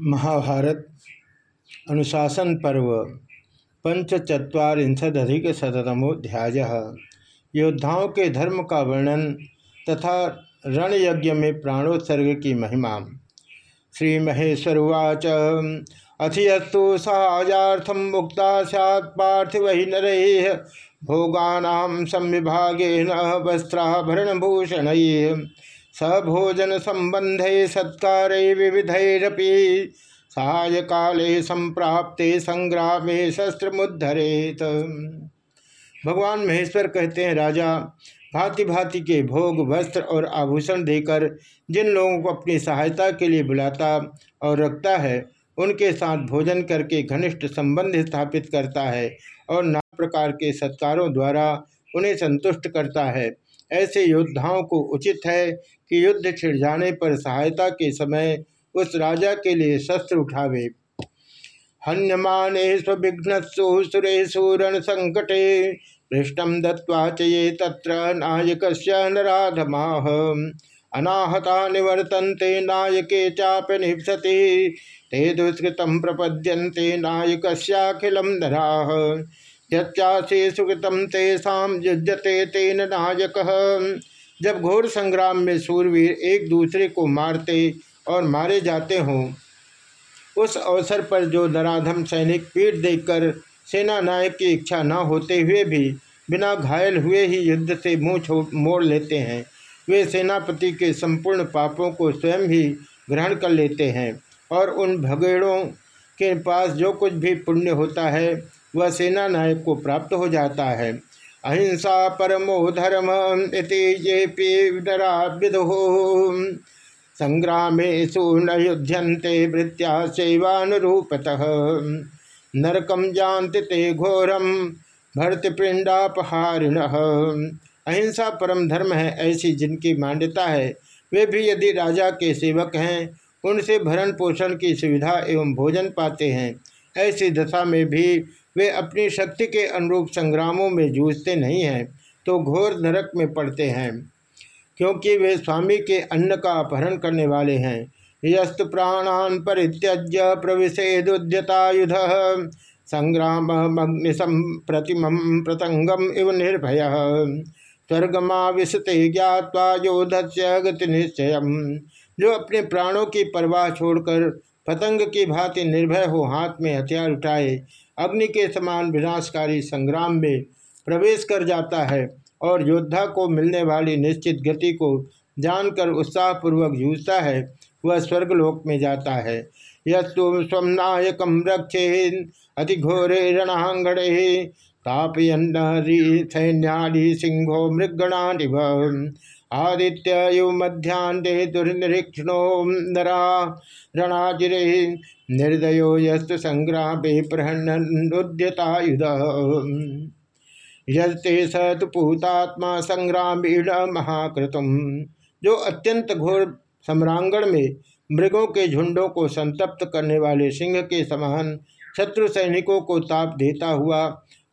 महाभारत, अनुशासन पर्व पंचचत्वारिंशदधिक शतमोध्याय योद्धाओं के धर्म का वर्णन तथा रण यज्ञ में प्राणोत्सर्ग की महिमा। श्री महेश्वरवाच अथियस्तु सहायाथम मुक्ता सैत् पार्थिव नर भोगा संविभागेन वस्त्राभरणभूषण। सभोजन संबंधे सत्कार विविधरपी सहाय काले संप्राप्ते संग्रामे शस्त्र मुद्धरेत भगवान महेश्वर कहते हैं, राजा भांति भांति के भोग, वस्त्र और आभूषण देकर जिन लोगों को अपनी सहायता के लिए बुलाता और रखता है, उनके साथ भोजन करके घनिष्ठ संबंध स्थापित करता है और नाना प्रकार के सत्कारों द्वारा उन्हें संतुष्ट करता है। ऐसे योद्धाओं को उचित है कि युद्ध छिड़ जाने पर सहायता के समय उस राजा के लिए शस्त्र उठावे। हन्यमाने स्विघ्नसु सुरेशु संकटे पृष्ठम दत्वा चे तत्र नायक नराधमा। अनाहता निवर्तन्ते नायके चाप निपसति ते दुष्कृत प्रपद्यन्ते नायकस्याखिलम नरा। सुकृतम तेषा युजते तेन नायक। जब घोर संग्राम में सूरवीर एक दूसरे को मारते और मारे जाते हों, उस अवसर पर जो नराधम सैनिक पीठ देखकर सेना नायक की इच्छा न होते हुए भी बिना घायल हुए ही युद्ध से मुँह मोड़ लेते हैं। वे सेनापति के संपूर्ण पापों को स्वयं ही ग्रहण कर लेते हैं और उन भगेड़ों के पास जो कुछ भी पुण्य होता है वह सेना नायक को प्राप्त हो जाता है। अहिंसा परमो धर्म इति ये नरा विदु। संग्रामेशु वृत्या सेवानुरूपतः। नरकम जानते ते घोरम भरतपिंडापहारिण अहिंसा परम धर्म है ऐसी जिनकी मान्यता है। वे भी यदि राजा के सेवक हैं, उनसे भरण पोषण की सुविधा एवं भोजन पाते हैं। ऐसी दशा में भी वे अपनी शक्ति के अनुरूप संग्रामों में जूझते नहीं हैं तो घोर नरक में पड़ते हैं, क्योंकि वे स्वामी के अन्न का अपहरण करने वाले हैं। यस्तु प्राणान परित्यज्य प्रविशेदुद्यतायुध, संग्राम प्रतिम प्रतंगम इव निर्भय। स्वर्गमा विशते ज्ञावा योधस्य गति निश्चय जो अपने प्राणों की परवाह छोड़कर पतंग की भांति निर्भय हो हाथ में हथियार उठाए अग्नि के समान विनाशकारी संग्राम में प्रवेश कर जाता है और योद्धा को मिलने वाली निश्चित गति को जानकर उत्साहपूर्वक जूझता है, वह स्वर्गलोक में जाता है। यस्तु स्वनायक रक्षे अति घोरे रणांगणे तापयन्नारी सैन्यादि सिंहो मृगणानिव आदित्य यु मध्यान्हे दुर्निरीक्षणो नरा रणाजिरे निर्दयो यस्तु संग्रामे प्रहन्नुद्यतायुध यजते स पूतात्मा संग्रामीण महाकृतुम। जो अत्यंत घोर सम्रांगण में मृगों के झुंडों को संतप्त करने वाले सिंह के समान शत्रु सैनिकों को ताप देता हुआ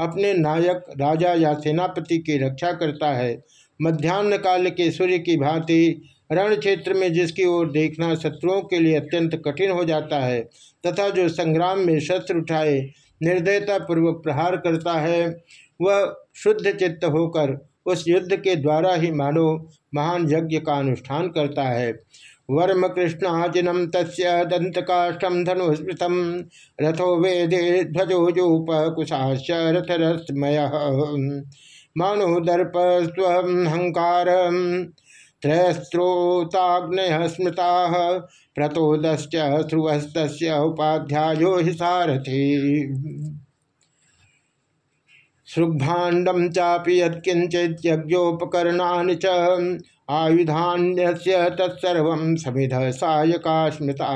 अपने नायक राजा या सेनापति की रक्षा करता है मध्यान्ह काल के सूर्य की भांति रण क्षेत्र में जिसकी ओर देखना शत्रुओं के लिए अत्यंत कठिन हो जाता है, तथा जो संग्राम में शस्त्र उठाए निर्दयता पूर्वक प्रहार करता है, वह शुद्ध चित्त होकर उस युद्ध के द्वारा ही मानो महान यज्ञ का अनुष्ठान करता है। वर्म कृष्णाजिनम तस्य दंत काष्ठम धनुस्मृतम, रथो वेदे ध्वजोजूप कुशाश्च रथरस्मय मानो दर्प स्वहंकार त्रयस्त्रोताग्नय स्मृता प्रतोदश्च ध्रुवस्त उपाध्यायो हि सारथी। सृग्भाण्डम चापि यत्किंचित यज्ञोपकरणानि च आयुधान्य तत्सर्व समिध सायका स्मृता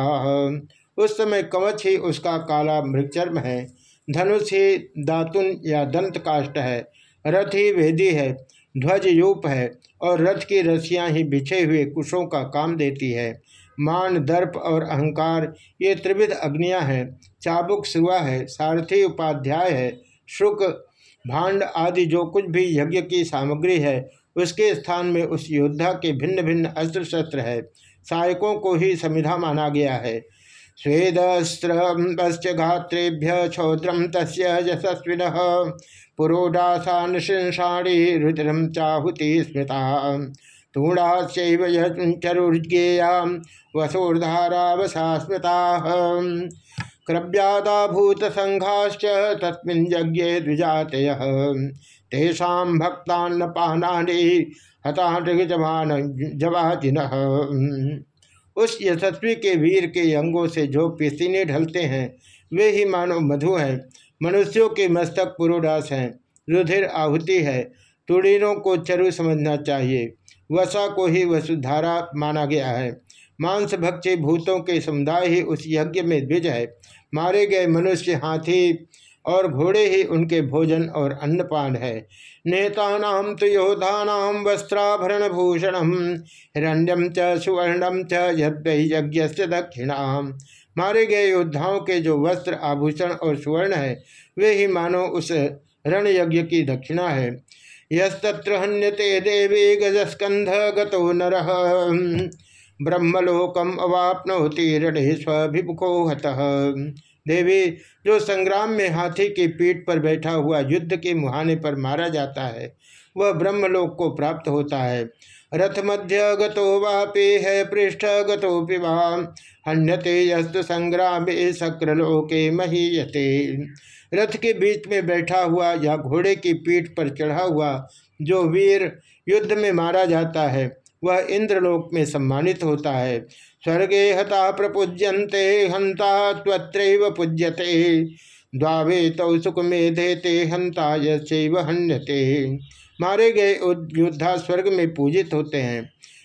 उस समय कवच ही उसका काला मृगचर्म है, धनुष ही दातुन या दंत काष्ट है रथ ही वेदी है, ध्वज यूप है और रथ की रसियाँ ही बिछे हुए कुशों का काम देती है। मान, दर्प और अहंकार, ये त्रिविध अग्नियाँ हैं, चाबुक सुआ है, सारथी उपाध्याय है, शुक, भांड आदि जो कुछ भी यज्ञ की सामग्री है, उसके स्थान में उस योद्धा के भिन्न भिन्न अस्त्र शस्त्र है। सहायकों को ही समिधा माना गया है। स्वेदस्त्रश्च घात्रेभ्य क्षौद्रम तस् यशस्विन पुरोडासा नृशंसाणी रुद्रम चाहुति स्मृता। तूणाचरुर्गेया वसोर्धारावसा स्मृता। क्रव्यादाभूत संघाश्च तस्मिन् यज्ञे द्विजातय। तेषा भक्तान्नपानानि हताजमान जवाजिन उस यशस्वी के वीर के अंगों से जो पिसीने ढलते हैं, वे ही मानो मधु हैं। मनुष्यों के मस्तक पुरोडास हैं, रुधिर आहुति है। तुड़ीनों को चरु समझना चाहिए। वसा को ही वसुधारा माना गया है। मांस भक्षी भूतों के समुदाय ही उस यज्ञ में द्विज है। मारे गए मनुष्य हाथी और घोड़े ही उनके भोजन और अन्नपान है। नेता तो योधानाम वस्त्राभरण भूषणम हिरण्यम च सुवर्णम च यज्ञ से दक्षिणा। मारे गए योद्धाओं के जो वस्त्र, आभूषण और सुवर्ण है, वे ही मानो उस रण यज्ञ की दक्षिणा है। यस्तत्र हन्यते देवी गजस्कंध गतो नर। ब्रह्मलोकम अवापनोति ऋणे स्विमुखो हत। देवी, जो संग्राम में हाथी की पीठ पर बैठा हुआ युद्ध के मुहाने पर मारा जाता है, वह ब्रह्मलोक को प्राप्त होता है। रथ मध्य गतो है पृष्ठ गतो हन्यते यस्तु संग्राम शक्रलोके महीयते। रथ के बीच में बैठा हुआ या घोड़े की पीठ पर चढ़ा हुआ जो वीर युद्ध में मारा जाता है, वह इंद्रलोक में सम्मानित होता है। स्वर्गे हता प्रपूज्यंते हंता त्वत्र पूज्यते। द्वावे तौ सुख में देते हंता यव हन्यते। मारे गए योद्धा स्वर्ग में पूजित होते हैं,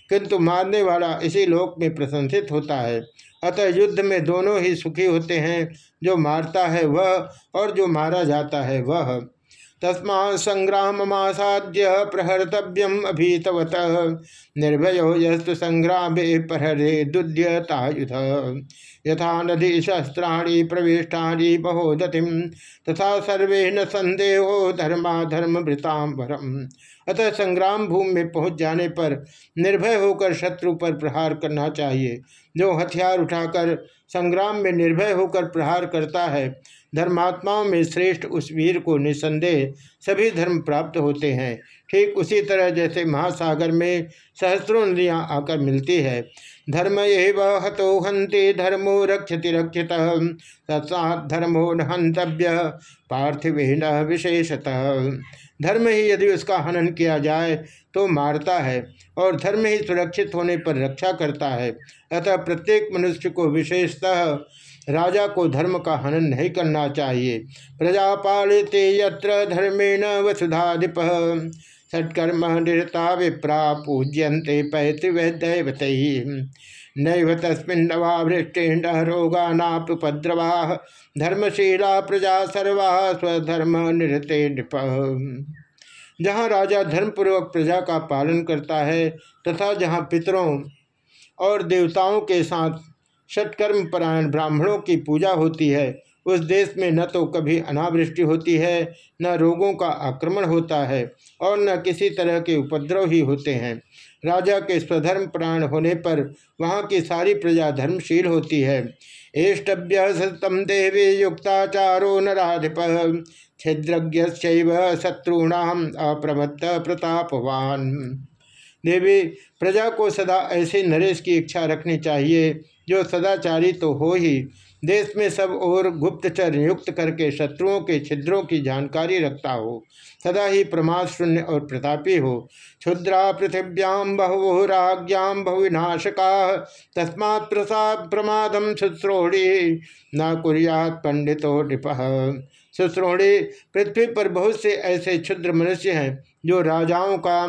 किंतु मारने वाला इसी लोक में प्रशंसित होता है। अतः युद्ध में दोनों ही सुखी होते हैं, जो मारता है वह और जो मारा जाता है वह। तस्मा संग्राम मासाद्य प्रहर्तव्यम अभीतवत। निर्भयो यस्तु संग्राम प्रहरे दुद्यतायुध यथा नदी शस्त्राणी प्रविष्टाणी बहोदतिम तथा सर्वे न संदेहो धर्मा धर्म वृतांबरम अतः संग्राम भूमि में पहुँच जाने पर निर्भय होकर शत्रु पर प्रहार करना चाहिए। जो हथियार उठाकर संग्राम में निर्भय होकर प्रहार करता है धर्मात्माओं में श्रेष्ठ उस वीर को निसंदेह सभी धर्म प्राप्त होते हैं। ठीक उसी तरह जैसे महासागर में सहस्रों नदियाँ आकर मिलती है। धर्म एव हतो हंति धर्मो रक्षति रक्षित धर्मो न हंतव्य पार्थिवेन विशेषतः। धर्म ही यदि उसका हनन किया जाए तो मारता है और धर्म ही सुरक्षित होने पर रक्षा करता है। अतः प्रत्येक मनुष्य को विशेषतः राजा को धर्म का हनन नहीं करना चाहिए। प्रजा पालिते यत्र धर्मेण वसुधाधिप सत्कर्म निरता विप्रा पूज्यंते पैतृवैदैवत नैव तस्मिन्नवाभृष्टेन रोगा नापद्रवा धर्मशीला प्रजा सर्वा स्वधर्म निरते नृप। जहाँ राजा धर्मपूर्वक प्रजा का पालन करता है, तथा जहाँ पितरों और देवताओं के साथ षटकर्म परायण ब्राह्मणों की पूजा होती है। उस देश में न तो कभी अनावृष्टि होती है, न रोगों का आक्रमण होता है और न किसी तरह के उपद्रव ही होते हैं। राजा के स्वधर्म प्राण होने पर वहाँ की सारी प्रजा धर्मशील होती है। एष्टभ्य सतम देवी युक्ताचारो नाधिप छिद्रज्ञ शत्रुणाम अप्रमत्त प्रतापवान। देवी, प्रजा को सदा ऐसे नरेश की इच्छा रखनी चाहिए, जो सदाचारी तो हो ही। देश में सब और गुप्तचर नियुक्त करके शत्रुओं के छिद्रों की जानकारी रखता हो, सदा ही प्रमाद शून्य और प्रतापी हो। क्षुद्रा पृथिव्याम बहु राज्ञाम बहुविनाशका तस्मा प्रसाद प्रमादम शुश्रोणी न कुरियात पंडितो नृप। शुश्रोणी पृथ्वी पर बहुत से ऐसे क्षुद्र मनुष्य हैं, जो राजाओं का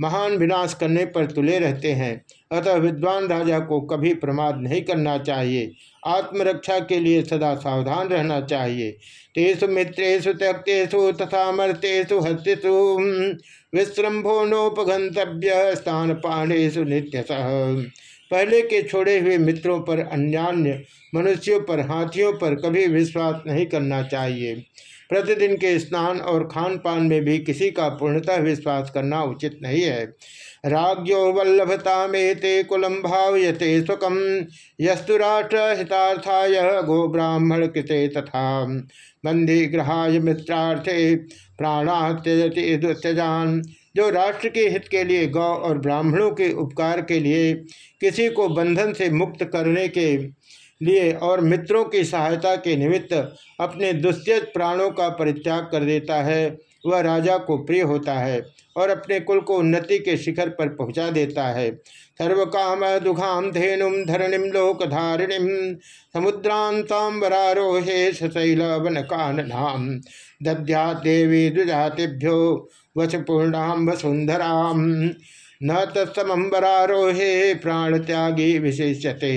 महान विनाश करने पर तुले रहते हैं। अतः विद्वान राजा को कभी प्रमाद नहीं करना चाहिए। आत्मरक्षा के लिए सदा सावधान रहना चाहिए। तेसु मित्रेशु त्यक्तेषु तथा मर्तेषु हस्तु विश्रम्भो नोपगंतव्य स्थान पाणेशु नित्य पहले के छोड़े हुए मित्रों पर, अन्यान्य मनुष्यों पर, हाथियों पर कभी विश्वास नहीं करना चाहिए। प्रतिदिन के स्नान और खान पान में भी किसी का पूर्णतः विश्वास करना उचित नहीं है। राज्यो वल्लभता में ते कुलम भावयते सुखम यस्तु राष्ट्र हितार्थाय गो ब्राह्मण कृते तथा। बंदी ग्रहाय मित्रार्थे प्राणा त्यजति त्यजान जो राष्ट्र के हित के लिए गौ और ब्राह्मणों के उपकार के लिए, किसी को बंधन से मुक्त करने के लिए और मित्रों की सहायता के निमित्त अपने दुस्त्यज प्राणों का परित्याग कर देता है, वह राजा को प्रिय होता है और अपने कुल को उन्नति के शिखर पर पहुँचा देता है। सर्व काम दुखाम धेनुम धरणिम लोकधारिणीम समुद्रांतांबरारोहे सशैल वन काननाम दध्या देवी द्विजातिभ्यो वसपूर्णाम वसुंधराम न तत्समंबरारोहे प्राण त्यागी विशेषते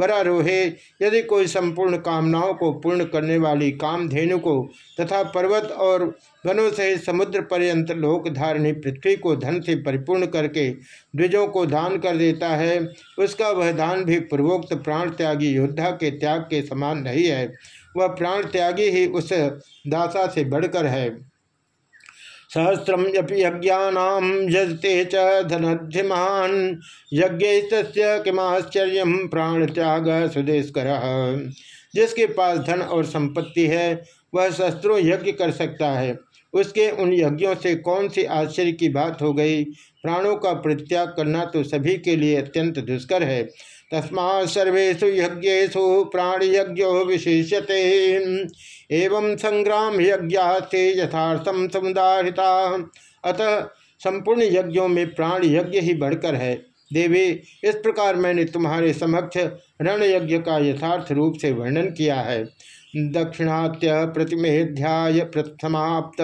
वरारोहे, यदि कोई संपूर्ण कामनाओं को पूर्ण करने वाली कामधेनु को तथा पर्वत और वनों से समुद्र पर्यंत लोक धारणी पृथ्वी को धन से परिपूर्ण करके द्विजों को दान कर देता है, उसका वह दान भी पूर्वोक्त प्राण त्यागी योद्धा के त्याग के समान नहीं है। वह प्राण त्यागी ही उस दासा से बढ़कर है। सहस्रम यपि यज्ञानाम यजते च धनधिमान। यज्ञ किमाश्चर्य प्राण त्याग सुदेशकर। जिसके पास धन और संपत्ति है, वह शस्त्रों यज्ञ कर सकता है। उसके उन यज्ञों से कौन सी आश्चर्य की बात हो गई? प्राणों का परित्याग करना तो सभी के लिए अत्यंत दुष्कर है। तस्मा सर्वेशु यज्ञेशु प्राण विशेषते एवं संग्राम यज्ञास्ते यथार्थम समुदारिता अतः संपूर्ण यज्ञों में प्राण यज्ञ ही बढ़कर है। देवी, इस प्रकार मैंने तुम्हारे समक्ष रण यज्ञ का यथार्थ रूप से वर्णन किया है। दक्षिणात्य प्रतिमेध्याय प्रथमाप्त।